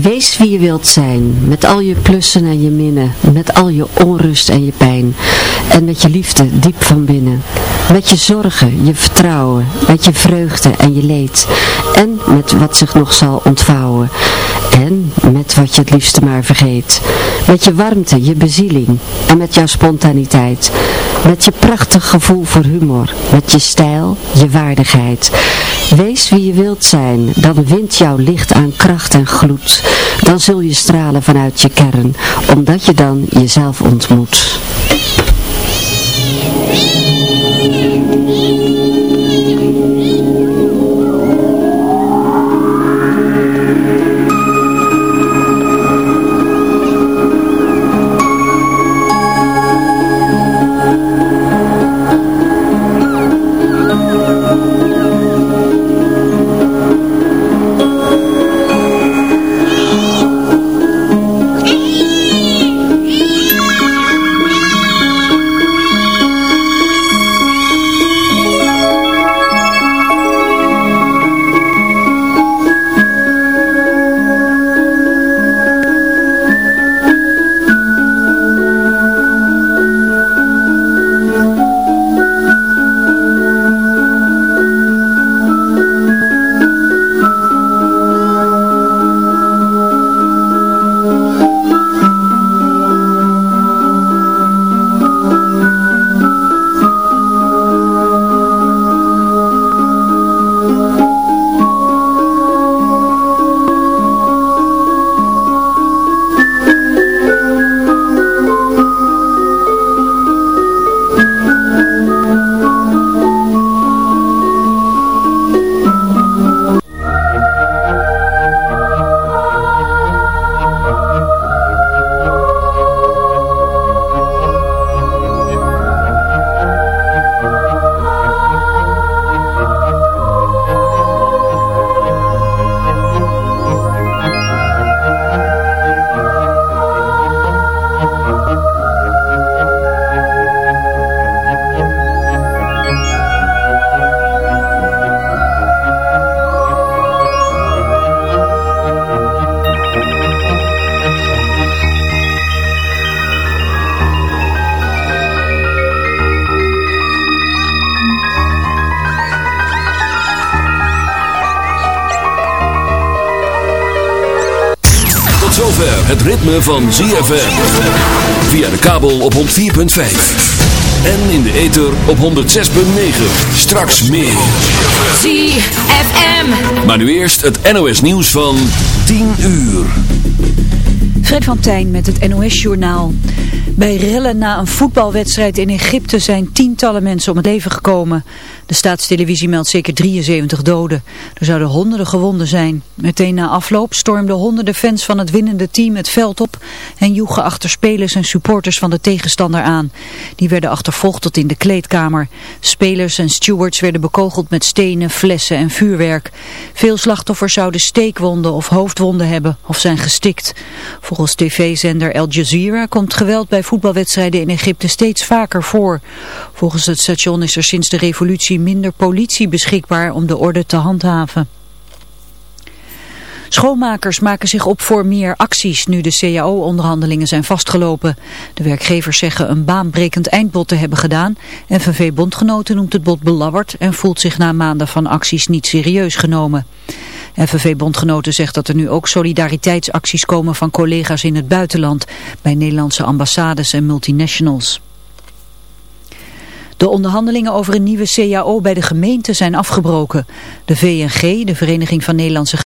Wees wie je wilt zijn, met al je plussen en je minnen, met al je onrust en je pijn, en met je liefde diep van binnen. Met je zorgen, je vertrouwen, met je vreugde en je leed, en met wat zich nog zal ontvouwen, en met wat je het liefste maar vergeet. Met je warmte, je bezieling, en met jouw spontaniteit. Met je prachtig gevoel voor humor, met je stijl, je waardigheid. Wees wie je wilt zijn, dan wint jouw licht aan kracht en gloed. Dan zul je stralen vanuit je kern, omdat je dan jezelf ontmoet. Ritme van ZFM. Via de kabel op 104.5. En in de ether op 106.9. Straks meer. ZFM. Maar nu eerst het NOS nieuws van 10 uur. Fred van Tijn met het NOS-journaal. Bij rellen na een voetbalwedstrijd in Egypte zijn tientallen mensen om het leven gekomen. De staatstelevisie meldt zeker 73 doden. Er zouden honderden gewonden zijn. Meteen na afloop stormden honderden fans van het winnende team het veld op en joegen achter spelers en supporters van de tegenstander aan. Die werden achtervolgd tot in de kleedkamer. Spelers en stewards werden bekogeld met stenen, flessen en vuurwerk. Veel slachtoffers zouden steekwonden of hoofdwonden hebben of zijn gestikt. Volgens tv-zender Al Jazeera komt geweld bij voetbalwedstrijden in Egypte steeds vaker voor. Volgens het station is er sinds de revolutie minder politie beschikbaar om de orde te handhaven. Schoonmakers maken zich op voor meer acties nu de CAO-onderhandelingen zijn vastgelopen. De werkgevers zeggen een baanbrekend eindbod te hebben gedaan. FNV-bondgenoten noemt het bod belabberd en voelt zich na maanden van acties niet serieus genomen. FNV-bondgenoten zegt dat er nu ook solidariteitsacties komen van collega's in het buitenland, bij Nederlandse ambassades en multinationals. De onderhandelingen over een nieuwe CAO bij de gemeente zijn afgebroken. De VNG, de Vereniging van Nederlandse